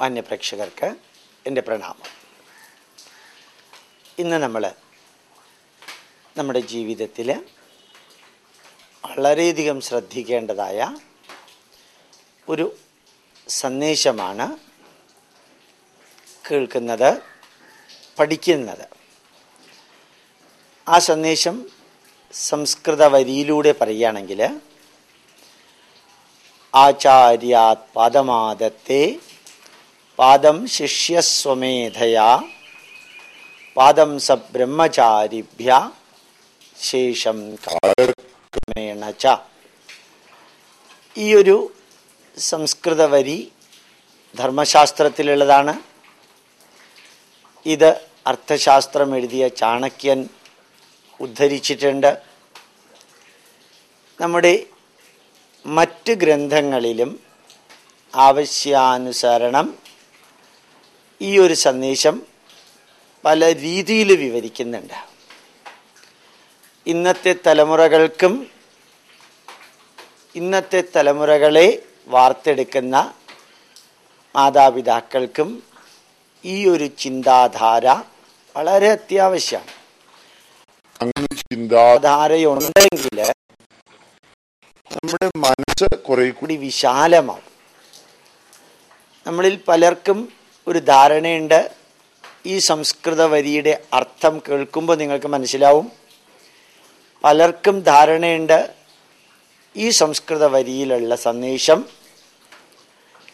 മാന്യപ്രേക്ഷകർക്ക് എന്റെ പ്രണാമം. ഇന്ന് നമ്മൾ നമ്മുടെ ജീവിതത്തിൽ വളരെയധികം ശ്രദ്ധിക്കേണ്ടതായ ഒരു സന്ദേശമാണ് കേൾക്കുന്നത് പഠിക്കുന്നത്. ആ സന്ദേശം സംസ്കൃത വരിയിലൂടെ പറയുകയാണെങ്കിൽ ആചാര്യാത് പാദമാദത്തെ പാദം ശിഷ്യസ്വമേധയാ പാദം സ ബ്രഹ്മചാരിഭ്യ ശേഷം കാലക്രമേണ ച. ഈ ഒരു സംസ്കൃത വരി ധർമ്മശാസ്ത്രത്തിലുള്ളതാണ്. ഇത് അർത്ഥശാസ്ത്രം എഴുതിയ ചാണക്യൻ ഉദ്ധരിച്ചിട്ടുണ്ട്. നമ്മുടെ മറ്റ് ഗ്രന്ഥങ്ങളിലും ആവശ്യാനുസരണം ഈ ഒരു സന്ദേശം പല രീതിയിൽ വിവരിക്കുന്നുണ്ട്. ഇന്നത്തെ തലമുറകൾക്കും ഇന്നത്തെ തലമുറകളെ വാർത്തെടുക്കുന്ന മാതാപിതാക്കൾക്കും ഈ ഒരു ചിന്താധാര വളരെ അത്യാവശ്യമാണ്. അങ്ങനെ ചിന്താ ധാരയുണ്ടെങ്കിൽ നമ്മുടെ മനസ്സ് കുറെ കൂടി കൂടി വിശാലമാവും. നമ്മളിൽ പലർക്കും ഒരു ധാരണയുണ്ട്. ഈ സംസ്കൃത വരിയുടെ അർത്ഥം കേൾക്കുമ്പോൾ നിങ്ങൾക്ക് മനസ്സിലാവും. പലർക്കും ധാരണയുണ്ട് ഈ സംസ്കൃത വരിയിലുള്ള സന്ദേശം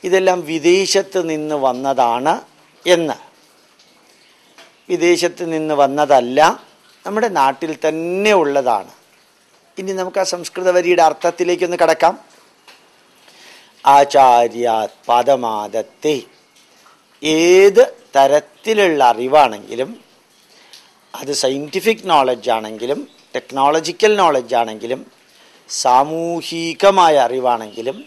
ഇതെല്ലാം വിദേശത്ത് നിന്ന് വന്നതാണ് എന്ന്. വിദേശത്ത് നിന്ന് വന്നതല്ല നമ്മുടെ നാട്ടിൽ തന്നെ ഉള്ളതാണ്. ഇനി നമുക്ക് ആ സംസ്കൃത വരിയുടെ അർത്ഥത്തിലേക്കൊന്ന് കടക്കാം. ആചാര്യാത് പദമാദത്തെ ഏത് തരത്തിലുള്ള അറിവാണെങ്കിലും അത് സയന്റിഫിക് നോളജ് ആണെങ്കിലും ടെക്നോളജിക്കൽ നോളജ് ആണെങ്കിലും സാമൂഹികമായ അറിവാണെങ്കിലും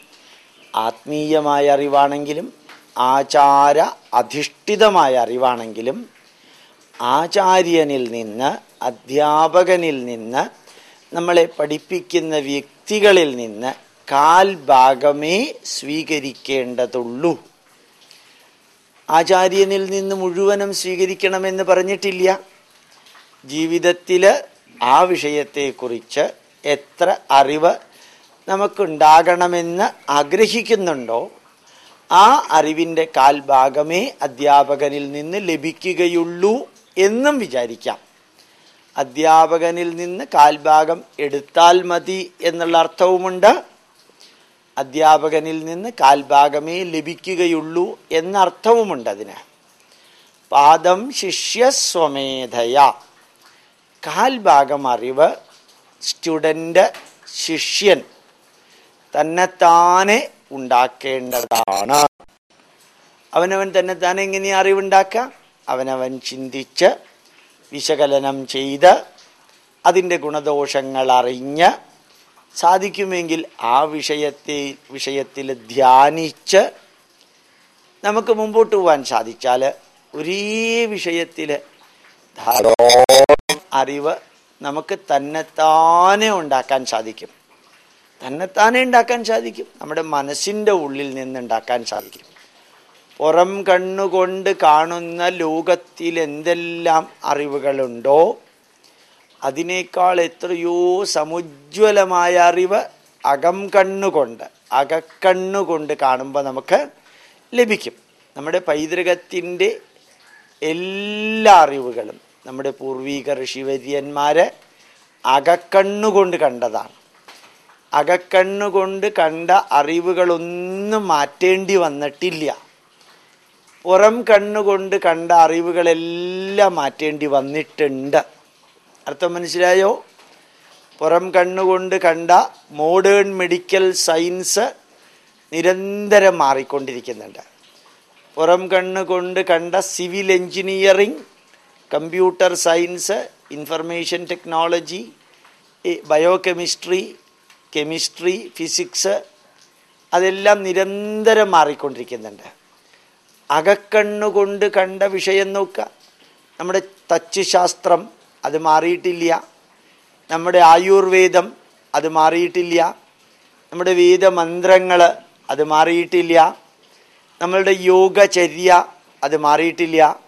ആത്മീയമായ അറിവാണെങ്കിലും ആചാര അധിഷ്ഠിതമായ അറിവാണെങ്കിലും ആചാര്യനിൽ നിന്ന് അധ്യാപകനിൽ നിന്ന് നമ്മളെ പഠിപ്പിക്കുന്ന വ്യക്തികളിൽ നിന്ന് കാൽ ഭാഗമേ സ്വീകരിക്കേണ്ടതുള്ളൂ. ആചാര്യനിൽ നിന്ന് മുഴുവനും സ്വീകരിക്കണമെന്ന് പറഞ്ഞിട്ടില്ല. ജീവിതത്തിൽ ആ വിഷയത്തെക്കുറിച്ച് എത്ര അറിവ് നമുക്കുണ്ടാകണമെന്ന് ആഗ്രഹിക്കുന്നുണ്ടോ ആ അറിവിന്റെ കാൽഭാഗമേ അധ്യാപകനിൽ നിന്ന് ലഭിക്കുകയുള്ളൂ എന്നും വിചാരിക്കാം. അധ്യാപകനിൽ നിന്ന് കാൽഭാഗം എടുത്താൽ മതി എന്നുള്ള അർത്ഥവുമുണ്ട്. അധ്യാപകനിൽ നിന്ന് കാൽഭാഗമേ ലഭിക്കുകയുള്ളൂ എന്നർത്ഥവുമുണ്ട് അതിന്. പാദം ശിഷ്യസ്വമേധയ. കാൽഭാഗം അറിവ് സ്റ്റുഡന്റ് ശിഷ്യൻ തന്നെത്താനെ ഉണ്ടാക്കേണ്ടതാണ്. അവനവൻ തന്നെത്താനെ എങ്ങനെയാ അറിവുണ്ടാക്കുക? അവനവൻ ചിന്തിച്ച് വിശകലനം ചെയ്ത് അതിന്റെ ഗുണദോഷങ്ങൾ അറിഞ്ഞ് സാധിക്കുമെങ്കിൽ ആ വിഷയത്തെ വിഷയത്തിൽ ധ്യാനിച്ച് നമുക്ക് മുമ്പോട്ട് പോകാൻ സാധിച്ചാൽ ഒരേ വിഷയത്തിൽ ധാരാളം അറിവ് നമുക്ക് തന്നെത്താനെ ഉണ്ടാക്കാൻ സാധിക്കും. തന്നെത്താനെ ഉണ്ടാക്കാൻ സാധിക്കും. നമ്മുടെ മനസ്സിന്റെ ഉള്ളിൽ നിന്ന് ഉണ്ടാക്കാൻ സാധിക്കും. പുറം കണ്ണുകൊണ്ട് കാണുന്ന ലോകത്തിൽ എന്തെല്ലാം അറിവുകളുണ്ടോ അതിനേക്കാൾ എത്രയോ സമുജ്വലമായ അറിവ് അകം കണ്ണുകൊണ്ട് അകക്കണ്ണുകൊണ്ട് കാണുമ്പോൾ നമുക്ക് ലഭിക്കും. നമ്മുടെ പൈതൃകത്തിന്റെ എല്ലാ അറിവുകളും നമ്മുടെ പൂർവീക ഋഷിവര്യന്മാർ അകക്കണ്ണുകൊണ്ട് കണ്ടതാണ്. അകക്കണ്ണുകൊണ്ട് കണ്ട അറിവുകളൊന്നും മാറ്റേണ്ടി വന്നിട്ടില്ല. പുറം കണ്ണുകൊണ്ട് കണ്ട അറിവുകളെല്ലാം മാറ്റേണ്ടി വന്നിട്ടുണ്ട്. അർത്ഥം മനസ്സിലായോ? പുറം കണ്ണുകൊണ്ട് കണ്ട മോഡേൺ മെഡിക്കൽ സയൻസ് നിരന്തരം മാറിക്കൊണ്ടിരിക്കുന്നുണ്ട്. പുറം കണ്ണുകൊണ്ട് കണ്ട civil engineering computer science information technology bio chemistry chemistry physics അതെല്ലാം നിരന്തരം മാറിക്കൊണ്ടിരിക്കുന്നുണ്ട്. അകക്കണ്ണുകൊണ്ട് കണ്ട വിഷയം നോക്കുക. നമ്മുടെ തച്ച് ശാസ്ത്രം അത് മാറിയിട്ടില്ല. നമ്മുടെ ആയുർവേദം അത് മാറിയിട്ടില്ല. നമ്മുടെ വേദമന്ത്രങ്ങൾ അത് മാറിയിട്ടില്ല. നമ്മളുടെ യോഗചര്യ അത് മാറിയിട്ടില്ല.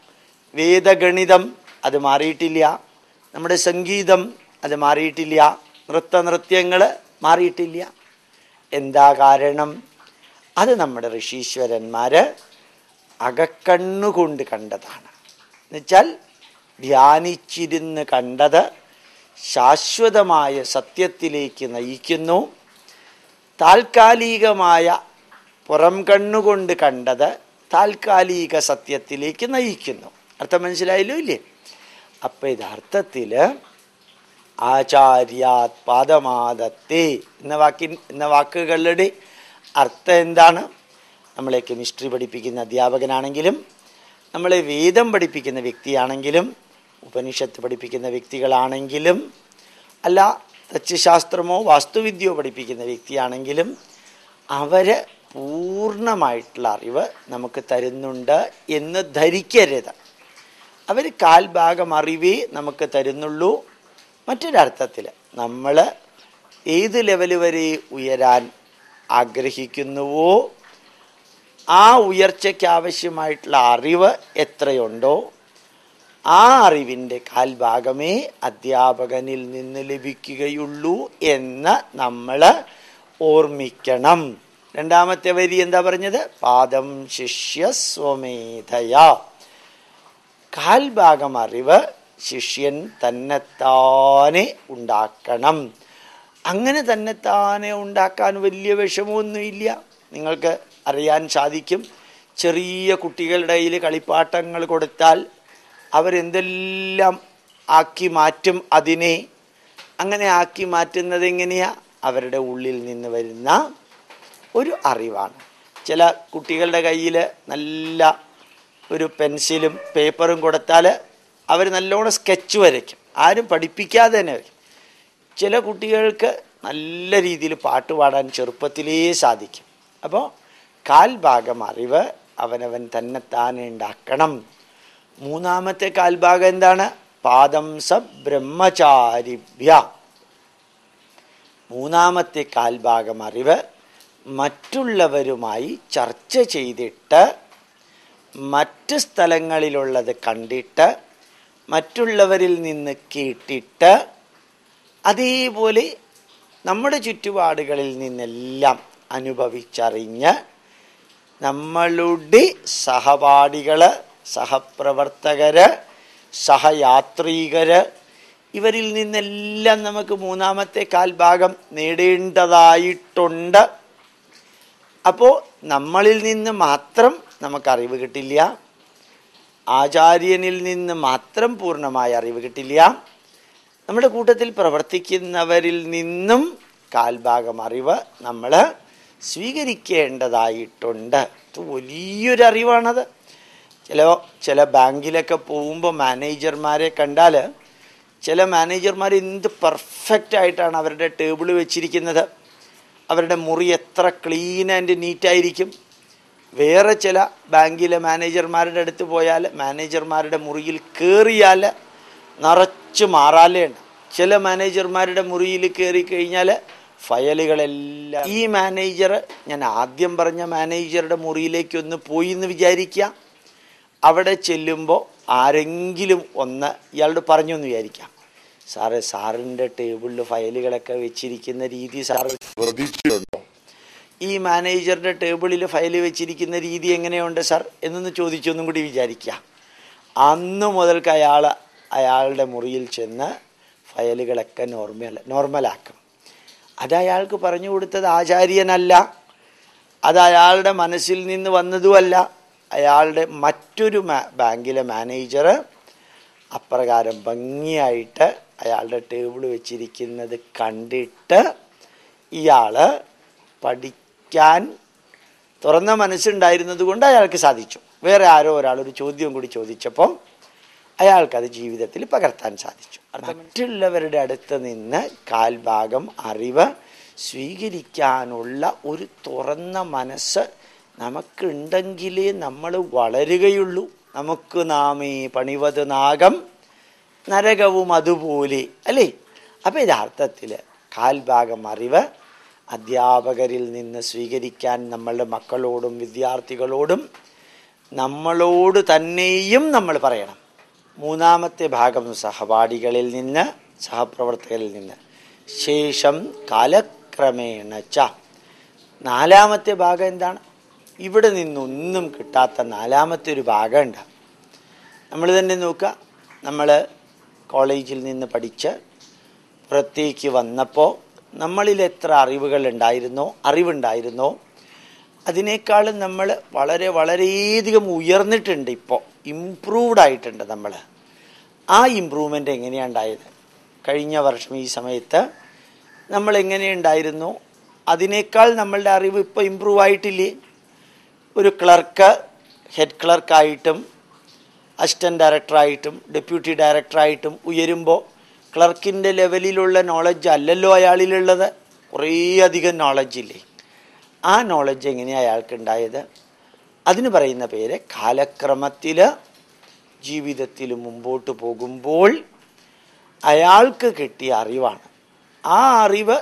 വേദഗണിതം അത് മാറിയിട്ടില്ല. നമ്മുടെ സംഗീതം അത് മാറിയിട്ടില്ല. നൃത്ത നൃത്യങ്ങൾ മാറിയിട്ടില്ല. എന്താ കാരണം? അത് നമ്മുടെ ഋഷീശ്വരന്മാർ അകക്കണ്ണുകൊണ്ട് കണ്ടതാണ്. എന്നുവെച്ചാൽ ധ്യാനിച്ചിരുന്ന് കണ്ടത് ശാശ്വതമായ സത്യത്തിലേക്ക് നയിക്കുന്നു. താൽക്കാലികമായ പുറം കണ്ണുകൊണ്ട് കണ്ടത് താൽക്കാലിക സത്യത്തിലേക്ക് നയിക്കുന്നു. അർത്ഥം മനസ്സിലായല്ലോ ഇല്ലേ? അപ്പം യഥാർത്ഥത്തിൽ ആചാര്യാത് പാദമാദത്തെ എന്ന വാക്കി എന്ന വാക്കുകളുടെ അർത്ഥം എന്താണ്? നമ്മളെ കെമിസ്ട്രി പഠിപ്പിക്കുന്ന അധ്യാപകനാണെങ്കിലും നമ്മളെ വേദം പഠിപ്പിക്കുന്ന വ്യക്തിയാണെങ്കിലും ഉപനിഷത്ത് പഠിപ്പിക്കുന്ന വ്യക്തികളാണെങ്കിലും അല്ല തച്ഛാസ്ത്രമോ വാസ്തുവിദ്യയോ പഠിപ്പിക്കുന്ന വ്യക്തിയാണെങ്കിലും അവർ പൂർണമായിട്ടുള്ള അറിവ് നമുക്ക് തരുന്നുണ്ട് എന്ന് ധരിക്കരുത്. അവർ കാൽഭാഗം അറിവേ നമുക്ക് തരുന്നുള്ളൂ. മറ്റൊരർത്ഥത്തിൽ നമ്മൾ ഏത് ലെവൽ വരെ ഉയരാൻ ആഗ്രഹിക്കുന്നുവോ ആ ഉയർച്ചയ്ക്ക് ആവശ്യമായിട്ടുള്ള അറിവ് എത്രയുണ്ടോ ആ അറിവിന്റെ കാൽഭാഗമേ അധ്യാപകനിൽ നിന്ന് ലഭിക്കുകയുള്ളൂ എന്ന് നമ്മൾ ഓർമ്മിക്കണം. രണ്ടാമത്തെ വരി എന്താ പറഞ്ഞത്? പാദം ശിഷ്യ സ്വമേധയാ. കാൽഭാഗം അറിവ് ശിഷ്യൻ തന്നെത്താനെ ഉണ്ടാക്കണം. അങ്ങനെ തന്നെത്താനെ ഉണ്ടാക്കാൻ വലിയ വിഷമമൊന്നുമില്ല. നിങ്ങൾക്ക് അറിയാൻ സാധിക്കും. ചെറിയ കുട്ടികളുടെ കളിപ്പാട്ടങ്ങൾ കൊടുത്താൽ അവരെന്തെല്ലാം ആക്കി മാറ്റും അതിനെ? അങ്ങനെ ആക്കി മാറ്റുന്നത് എങ്ങനെയാ? അവരുടെ ഉള്ളിൽ നിന്ന് വരുന്ന ഒരു അറിവാണ്. ചില കുട്ടികളുടെ കയ്യിൽ നല്ല ഒരു പെൻസിലും പേപ്പറും കൊടുത്താൽ അവർ നല്ലോണം സ്കെച്ച് വരയ്ക്കും. ആരും പഠിപ്പിക്കാതെ തന്നെ വരയ്ക്കും. ചില കുട്ടികൾക്ക് നല്ല രീതിയിൽ പാട്ട് പാടാൻ ചെറുപ്പത്തിലേ സാധിക്കും. അപ്പോൾ കാൽഭാഗം അറിവ് അവനവൻ തന്നെത്താനെ ഉണ്ടാക്കണം. മൂന്നാമത്തെ കാൽഭാഗം എന്താണ്? പാദം സ ബ്രഹ്മചാരിഭ്യ മൂന്നാമത്തെ കാൽഭാഗം അറിവ് മറ്റുള്ളവരുമായി ചർച്ച ചെയ്തിട്ട് മറ്റ് സ്ഥലങ്ങളിലുള്ളത് കണ്ടിട്ട് മറ്റുള്ളവരിൽ നിന്ന് കേട്ടിട്ട് അതേപോലെ നമ്മുടെ ചുറ്റുപാടുകളിൽ നിന്നെല്ലാം അനുഭവിച്ചറിഞ്ഞ് നമ്മളുടെ സഹപാഠികൾ സഹപ്രവർത്തകര് സഹയാത്രീകര് ഇവരിൽ നിന്നെല്ലാം നമുക്ക് മൂന്നാമത്തെ കാൽഭാഗം നേടേണ്ടതായിട്ടുണ്ട്. അപ്പോൾ നമ്മളിൽ നിന്ന് മാത്രം നമുക്ക് അറിവ് കിട്ടില്ല. ആചാര്യനിൽ നിന്ന് മാത്രം പൂർണമായ അറിവ് കിട്ടില്ല. നമ്മുടെ കൂട്ടത്തിൽ പ്രവർത്തിക്കുന്നവരിൽ നിന്നും കാൽഭാഗം അറിവ് നമ്മൾ സ്വീകരിക്കേണ്ടതായിട്ടുണ്ട്. വലിയൊരു അറിവാണത് ചില ചില ബാങ്കിലൊക്കെ പോകുമ്പോൾ മാനേജർമാരെ കണ്ടാൽ ചില മാനേജർമാർ എന്ത് പെർഫെക്റ്റ് ആയിട്ടാണ് അവരുടെ ടേബിൾ വെച്ചിരിക്കുന്നത്. അവരുടെ മുറി എത്ര ക്ലീൻ ആൻഡ് നീറ്റായിരിക്കും വേറെ ചില ബാങ്കിലെ മാനേജർമാരുടെ അടുത്ത് പോയാൽ മാനേജർമാരുടെ മുറിയിൽ കയറിയാൽ നിറച്ച് മാറാലേണ്ട ചില മാനേജർമാരുടെ മുറിയിൽ കയറി കഴിഞ്ഞാൽ ഫയലുകളെല്ലാം ഈ മാനേജർ ഞാൻ ആദ്യം പറഞ്ഞ മാനേജറുടെ മുറിയിലേക്കൊന്ന് പോയി എന്ന് വിചാരിക്കുക അവിടെ ചെല്ലുമ്പോൾ ആരെങ്കിലും ഒന്ന് ഇയാളോട് പറഞ്ഞു എന്ന് വിചാരിക്കാം. സാറ് സാറിന്റെ ടേബിളിൽ ഫയലുകളൊക്കെ വെച്ചിരിക്കുന്ന രീതി സാറ് ഈ മാനേജറുടെ ടേബിളിൽ ഫയൽ വെച്ചിരിക്കുന്ന രീതി എങ്ങനെയുണ്ട് സാർ എന്നൊന്ന് ചോദിച്ചൊന്നും കൂടി വിചാരിക്കുക അന്ന് മുതൽക്ക് അയാൾ അയാളുടെ മുറിയിൽ ചെന്ന് ഫയലുകളൊക്കെ നോർമൽ നോർമലാക്കും. അത് അയാൾക്ക് പറഞ്ഞു കൊടുത്തത് ആചാര്യനല്ല. അത് അയാളുടെ മനസ്സിൽ നിന്ന് വന്നതുമല്ല. അയാളുടെ മറ്റൊരു ബാങ്കിലെ മാനേജർ അപ്രകാരം ഭംഗിയായിട്ട് അയാളുടെ ടേബിൾ വെച്ചിരിക്കുന്നത് കണ്ടിട്ട് ഇയാൾ പഠിക്കാൻ തുറന്ന മനസ്സുണ്ടായിരുന്നത് കൊണ്ട് അയാൾക്ക് സാധിച്ചു. വേറെ ആരോ ഒരാൾ ഒരു ചോദ്യം കൂടി ചോദിച്ചപ്പോൾ അയാൾക്കത് ജീവിതത്തിൽ പകർത്താൻ സാധിച്ചു. മറ്റുള്ളവരുടെ അടുത്ത് നിന്ന് കാൽഭാഗം അറിവ് സ്വീകരിക്കാനുള്ള ഒരു തുറന്ന മനസ്സ് നമുക്കുണ്ടെങ്കിലേ നമ്മൾ വളരുകയുള്ളൂ. നമുക്ക് നാമേ പണിവത് നാഗം നരകവും അതുപോലെ അല്ലേ? അപ്പം യഥാർത്ഥത്തിൽ കാൽഭാഗം അറിവ് അധ്യാപകരിൽ നിന്ന് സ്വീകരിക്കാൻ നമ്മളുടെ മക്കളോടും വിദ്യാർത്ഥികളോടും നമ്മളോട് തന്നെയും നമ്മൾ പറയണം. മൂന്നാമത്തെ ഭാഗം സഹപാഠികളിൽ നിന്ന് സഹപ്രവർത്തകരിൽ നിന്ന്. ശേഷം കാലക്രമേണ ച. നാലാമത്തെ ഭാഗം എന്താണ്? ഇവിടെ നിന്നൊന്നും കിട്ടാത്ത നാലാമത്തെ ഒരു ഭാഗം ഉണ്ട് നമ്മൾ തന്നെ നോക്കുക. നമ്മൾ കോളേജിൽ നിന്ന് പഠിച്ച് പുറത്തേക്ക് വന്നപ്പോൾ നമ്മളിൽ എത്ര അറിവുകൾ ഉണ്ടായിരുന്നോ അറിവുണ്ടായിരുന്നോ? അതിനേക്കാളും നമ്മൾ വളരെ വളരെയധികം ഉയർന്നിട്ടുണ്ട് ഇപ്പോൾ. ഇംപ്രൂവ്ഡ് ആയിട്ടുണ്ട് നമ്മൾ. ആ ഇമ്പ്രൂവ്മെന്റ് എങ്ങനെയാണ് ഉണ്ടായത്? കഴിഞ്ഞ വർഷം ഈ സമയത്ത് നമ്മൾ എങ്ങനെയുണ്ടായിരുന്നു അതിനേക്കാൾ നമ്മളുടെ അറിവ് ഇപ്പോൾ ഇമ്പ്രൂവ് ആയിട്ടില്ലേ? ഒരു ക്ലർക്ക് ഹെഡ് ക്ലർക്കായിട്ടും അസിസ്റ്റന്റ് ഡയറക്ടറായിട്ടും ഡെപ്യൂട്ടി ഡയറക്ടറായിട്ടും ഉയരുമ്പോൾ ക്ലർക്കിന്റെ ലെവലിലുള്ള നോളജ് അല്ലല്ലോ അയാളിലുള്ളത്. കുറേ അധികം നോളജ് ഇല്ലേ? ആ നോളജ് എങ്ങനെയാണ് അയാൾക്കുണ്ടായത്? അതിന് പറയുന്ന പേര് കാലക്രമത്തിൽ ജീവിതത്തിൽ മുമ്പോട്ട് പോകുമ്പോൾ അയാൾക്ക് കിട്ടിയ അറിവാണ്. ആ അറിവ്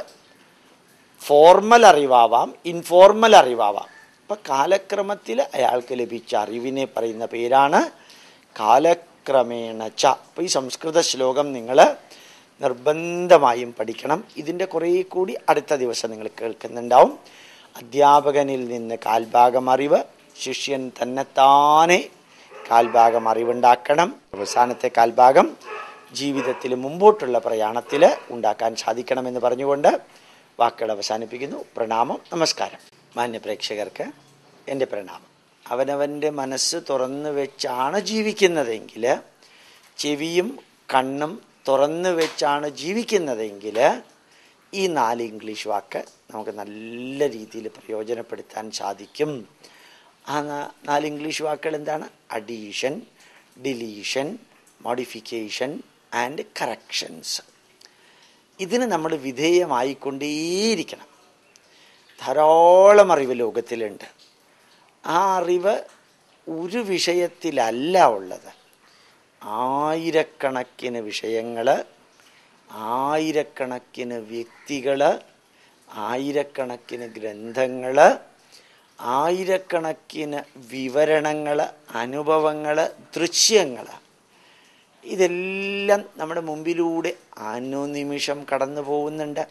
ഫോർമൽ അറിവാവാം ഇൻഫോർമൽ അറിവാവാം. അപ്പം കാലക്രമത്തിൽ അയാൾക്ക് ലഭിച്ച അറിവിനെ പറയുന്ന പേരാണ് കാലക്രമേണ ച. അപ്പം ഈ സംസ്കൃത ശ്ലോകം നിങ്ങൾ നിർബന്ധമായും പഠിക്കണം. ഇതിന്റെ കുറേ കൂടി അടുത്ത ദിവസം നിങ്ങൾ കേൾക്കുന്നുണ്ടാവും. അധ്യാപകനിൽ നിന്ന് കാൽഭാഗം അറിവ് ശിഷ്യൻ തന്നെത്താനെ കാൽഭാഗം അറിവുണ്ടാക്കണം. അവസാനത്തെ കാൽഭാഗം ജീവിതത്തിൽ മുമ്പോട്ടുള്ള പ്രയാണത്തിൽ ഉണ്ടാക്കാൻ സാധിക്കണമെന്ന് പറഞ്ഞുകൊണ്ട് വാക്കുകൾ അവസാനിപ്പിക്കുന്നു. പ്രണാമം നമസ്കാരം. മാന്യ പ്രേക്ഷകർക്ക് എന്റെ പ്രണാമം. അവനവന്റെ മനസ്സ് തുറന്നു വെച്ചാണ് ജീവിക്കുന്നതെങ്കിൽ ചെവിയും കണ്ണും തുറന്നു വെച്ചാണ് ജീവിക്കുന്നതെങ്കിൽ ഈ നാല് ഇംഗ്ലീഷ് വാക്ക് നമുക്ക് നല്ല രീതിയിൽ പ്രയോജനപ്പെടുത്താൻ സാധിക്കും. ആ നാല് ഇംഗ്ലീഷ് വാക്കുകൾ എന്താണ്? Addition deletion modification and corrections. ഇതിന് നമ്മൾ വിധേയമായിക്കൊണ്ടേയിരിക്കണം. ധാരാളം അറിവ് ലോകത്തിലുണ്ട്. ആ അറിവ് ഒരു വിഷയത്തിലല്ല ഉള്ളത്. ആയിരക്കണക്കിന് വിഷയങ്ങൾ ആയിരക്കണക്കിന് വ്യക്തികൾ ആയിരക്കണക്കിന് ഗ്രന്ഥങ്ങൾ ആയിരക്കണക്കിന് വിവരണങ്ങൾ അനുഭവങ്ങൾ ദൃശ്യങ്ങൾ ഇതെല്ലാം നമ്മുടെ മുമ്പിലൂടെ അനുനിമിഷം കടന്നു പോകുന്നുണ്ട്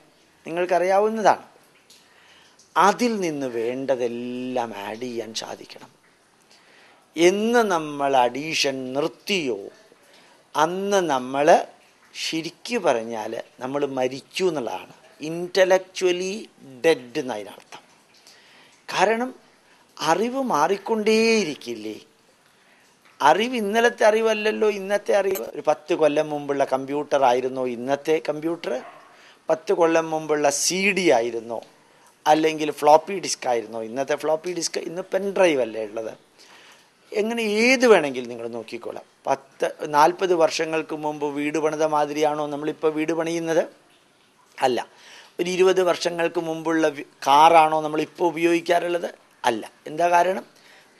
നിങ്ങൾക്കറിയാവുന്നതാണ്. അതിൽ നിന്ന് വേണ്ടതെല്ലാം ആഡ് ചെയ്യാൻ സാധിക്കണം. എന്ന് നമ്മൾ അഡീഷൻ നിർത്തിയോ അന്ന് നമ്മൾ ശരിക്കു പറഞ്ഞാൽ നമ്മൾ മരിച്ചു എന്നുള്ളതാണ്. ഇന്റലക്ച്വലി ഡെഡ് എന്നതിനർത്ഥം. കാരണം അറിവ് മാറിക്കൊണ്ടേയിരിക്കില്ലേ? അറിവ് ഇന്നലത്തെ അറിവല്ലല്ലോ ഇന്നത്തെ അറിവ്. ഒരു പത്ത് കൊല്ലം മുമ്പുള്ള കമ്പ്യൂട്ടർ ആയിരുന്നോ ഇന്നത്തെ കമ്പ്യൂട്ടർ പത്ത് കൊല്ലം മുമ്പുള്ള സി ഡി ആയിരുന്നോ? അല്ലെങ്കിൽ ഫ്ലോപ്പി ഡിസ്ക് ആയിരുന്നു? ഇന്നത്തെ ഫ്ലോപ്പി ഡിസ്ക് ഇന്ന് പെൻ ഡ്രൈവ് അല്ലേ ഉള്ളത്? എങ്ങനെ ഏത് വേണമെങ്കിലും നിങ്ങൾ നോക്കിക്കോളാം. പത്ത് നാൽപ്പത് വർഷങ്ങൾക്ക് മുമ്പ് വീട് പണിത മാതിരിയാണോ നമ്മളിപ്പോൾ വീട് പണിയുന്നത്? അല്ല. ഒരു ഇരുപത് വർഷങ്ങൾക്ക് മുമ്പുള്ള കാറാണോ നമ്മളിപ്പോൾ ഉപയോഗിക്കാറുള്ളത്? അല്ല. എന്താ കാരണം?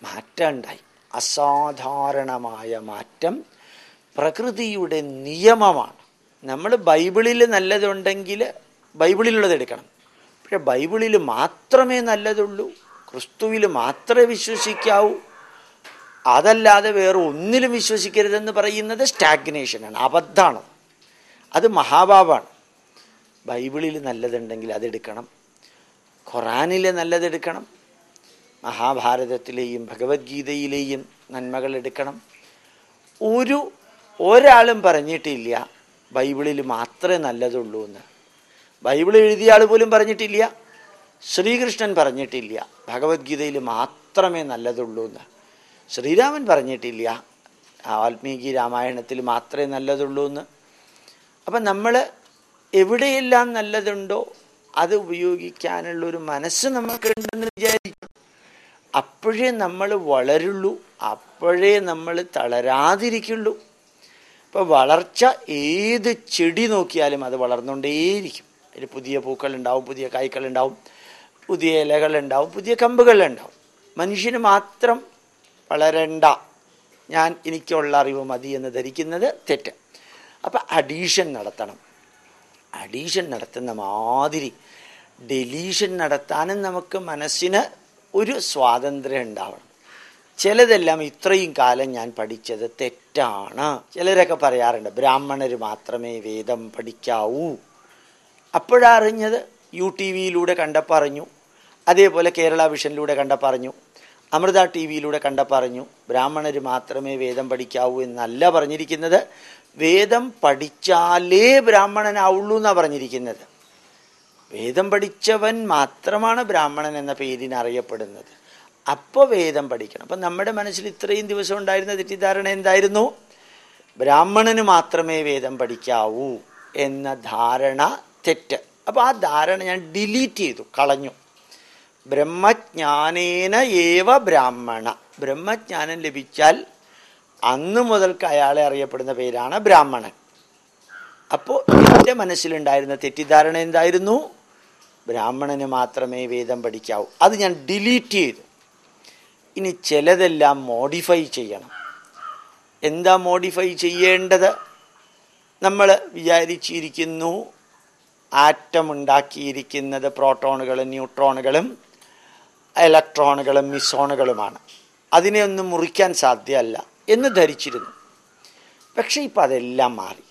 മാറ്റം ഉണ്ടായി. അസാധാരണമായ മാറ്റം പ്രകൃതിയുടെ നിയമമാണ്. നമ്മൾ ബൈബിളിൽ നല്ലതുണ്ടെങ്കിൽ ബൈബിളിലുള്ളത് എടുക്കണം. പക്ഷെ ബൈബിളിൽ മാത്രമേ നല്ലതുള്ളൂ. ക്രിസ്തുവിൽ മാത്രമേ വിശ്വസിക്കാവൂ. അതല്ലാതെ വേറെ ഒന്നിലും വിശ്വസിക്കരുതെന്ന് പറയുന്നത് സ്റ്റാഗ്നേഷനാണ് അബദ്ധമാണ്. അത് മഹാഭാവാണ്. ബൈബിളിൽ നല്ലതുണ്ടെങ്കിൽ അതെടുക്കണം. ഖുറാനിൽ നല്ലതെടുക്കണം. മഹാഭാരതത്തിലെയും ഭഗവത്ഗീതയിലെയും നന്മകൾ എടുക്കണം. ഒരു ഒരാളും പറഞ്ഞിട്ടില്ല ബൈബിളിൽ മാത്രമേ നല്ലതുള്ളൂ എന്ന്. ബൈബിൾ എഴുതിയ ആൾ പോലും പറഞ്ഞിട്ടില്ല. ശ്രീകൃഷ്ണൻ പറഞ്ഞിട്ടില്ല. ഭഗവത്ഗീതയിൽ മാത്രമേ നല്ലതുള്ളൂ എന്ന്. ശ്രീരാമൻ പറഞ്ഞിട്ടില്ല. വാൽമീകി രാമായണത്തിൽ മാത്രമേ നല്ലതുള്ളൂ എന്ന്. അപ്പം നമ്മൾ എവിടെയെല്ലാം നല്ലതുണ്ടോ അത് ഉപയോഗിക്കാനുള്ള ഒരു മനസ്സ് നമുക്കുണ്ടെന്ന് വിചാരിക്കും. അപ്പോഴേ നമ്മൾ വളരുള്ളൂ. അപ്പോഴേ നമ്മൾ തളരാതിരിക്കുള്ളൂ. ഇപ്പോൾ വളർച്ച ഏത് ചെടി നോക്കിയാലും അത് വളർന്നുകൊണ്ടേയിരിക്കും. അതിൽ പുതിയ പൂക്കൾ ഉണ്ടാവും പുതിയ കായ്ക്കളുണ്ടാവും പുതിയ ഇലകൾ ഉണ്ടാവും പുതിയ കമ്പുകൾ ഉണ്ടാവും മനുഷ്യന് മാത്രം വളരണ്ട ഞാൻ എനിക്കുള്ള അറിവ് മതി എന്ന് ധരിക്കുന്നത് തെറ്റ്. അപ്പം അഡീഷൻ നടത്തണം. അഡീഷൻ നടത്തുന്ന മാതിരി ഡെലീഷൻ നടത്താനും നമുക്ക് മനസ്സിന് ഒരു സ്വാതന്ത്ര്യം ഉണ്ടാവണം. ചിലതെല്ലാം ഇത്രയും കാലം ഞാൻ പഠിച്ചത് തെറ്റാണ്. ചിലരൊക്കെ പറയാറുണ്ട് ബ്രാഹ്മണർ മാത്രമേ വേദം പഠിക്കാവൂ. അപ്പോഴറിഞ്ഞത് യു ടി വിയിലൂടെ കണ്ടപ്പോൾ അറിഞ്ഞു. അതേപോലെ കേരള വിഷനിലൂടെ കണ്ടപ്പോൾ അറിഞ്ഞു. അമൃത ടി വിയിലൂടെ കണ്ടപ്പോൾ അറിഞ്ഞു. ബ്രാഹ്മണർ മാത്രമേ വേദം പഠിക്കാവൂ എന്നല്ല പറഞ്ഞിരിക്കുന്നത്. വേദം പഠിച്ചാലേ ബ്രാഹ്മണനാവുള്ളൂ എന്നാണ് പറഞ്ഞിരിക്കുന്നത്. വേദം പഠിച്ചവൻ മാത്രമാണ് ബ്രാഹ്മണൻ എന്ന പേരിന് അറിയപ്പെടുന്നത്. അപ്പോൾ വേദം പഠിക്കണം. അപ്പം നമ്മുടെ മനസ്സിൽ ഇത്രയും ദിവസം ഉണ്ടായിരുന്ന തെറ്റിദ്ധാരണ എന്തായിരുന്നു? ബ്രാഹ്മണന് മാത്രമേ വേദം പഠിക്കാവൂ എന്ന ധാരണ തെറ്റ്. അപ്പോൾ ആ ധാരണ ഞാൻ ഡിലീറ്റ് ചെയ്തു കളഞ്ഞു. ബ്രഹ്മജ്ഞാനേന ഏവ ബ്രാഹ്മണ. ബ്രഹ്മജ്ഞാനം ലഭിച്ചാൽ അന്ന് മുതൽക്ക് അയാളെ അറിയപ്പെടുന്ന പേരാണ് ബ്രാഹ്മണൻ. അപ്പോൾ എന്റെ മനസ്സിലുണ്ടായിരുന്ന തെറ്റിദ്ധാരണ എന്തായിരുന്നു? ബ്രാഹ്മണന് മാത്രമേ വേദം പഠിക്കാവൂ. അത് ഞാൻ ഡിലീറ്റ് ചെയ്തു. ഇനി ചിലതെല്ലാം മോഡിഫൈ ചെയ്യണം. എന്താ മോഡിഫൈ ചെയ്യേണ്ടത്? നമ്മൾ വിചാരിച്ചിരിക്കുന്നു ആറ്റം ഉണ്ടാക്കിയിരിക്കുന്നത് പ്രോട്ടോണുകളും ന്യൂട്രോണുകളും ഇലക്ട്രോണുകളും മിസോണുകളുമാണ്. അതിനെ ഒന്നും മുറിക്കാൻ സാധ്യമല്ല എന്ന് ധരിച്ചിരുന്നു. പക്ഷേ ഇപ്പം അതെല്ലാം മാറി.